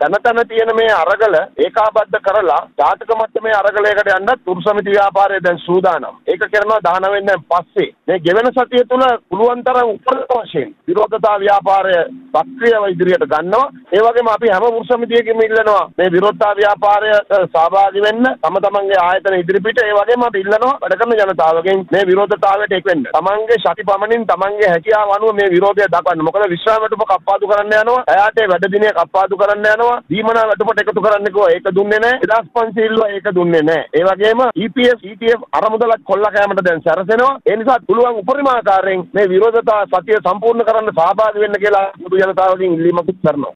තන තන තියෙන මේ අරගල ඒකාබද්ධ කරලා ජාතක මට්ටමේ අරගලයකට යන්න තුරු සමිති ව්‍යාපාරය දැන් සූදානම්. ඒක කරනවා 19 වෙනිදා පස්සේ. මේ ගෙවෙන සතිය තුල පුළුවන් තරම් උපරිම වශයෙන් විරෝධතා ව්‍යාපාරය සක්‍රියව ඉදිරියට ගන්නවා. ඒ වගේම අපි හැම පුරු සමිතියකම ඉල්ලනවා මේ විරෝධතා ව්‍යාපාරයට සහභාගී වෙන්න තම තමන්ගේ ආයතන ඉදිරිපිට ඒ වගේම අපි ඉල්ලනවා වැඩ කරන ජනතාවගෙන් මේ විරෝධතාවයට එක් වෙන්න. තමන්ගේ ශක්ති පමණින් තමන්ගේ හැකියාව අනුව මේ විරෝධය දක්වන්න. මොකද විශ්‍රාම වැටුප කප්පාදු කරන්න යනවා. එයාට වැඩ දිනේ කප්පාදු කරන්න යනවා. දීමනා වැටුපට එකතු කරන්න කිව්වා ඒක දුන්නේ නැහැ. 2500 ඒක දුන්නේ නැහැ. ඒ වගේම EPF ETF අරමුදලක් කොල්ල කෑමට දැන් සැරසෙනවා. ඒ නිසා පුළුවන් උපරිම ආකාරයෙන් මේ විරෝධතා සතිය සම්පූර්ණ කරන්න සහභාගී වෙන්න කියලා මුළු ජනතාවගෙන් ඉල්ලීමක් කරනවා.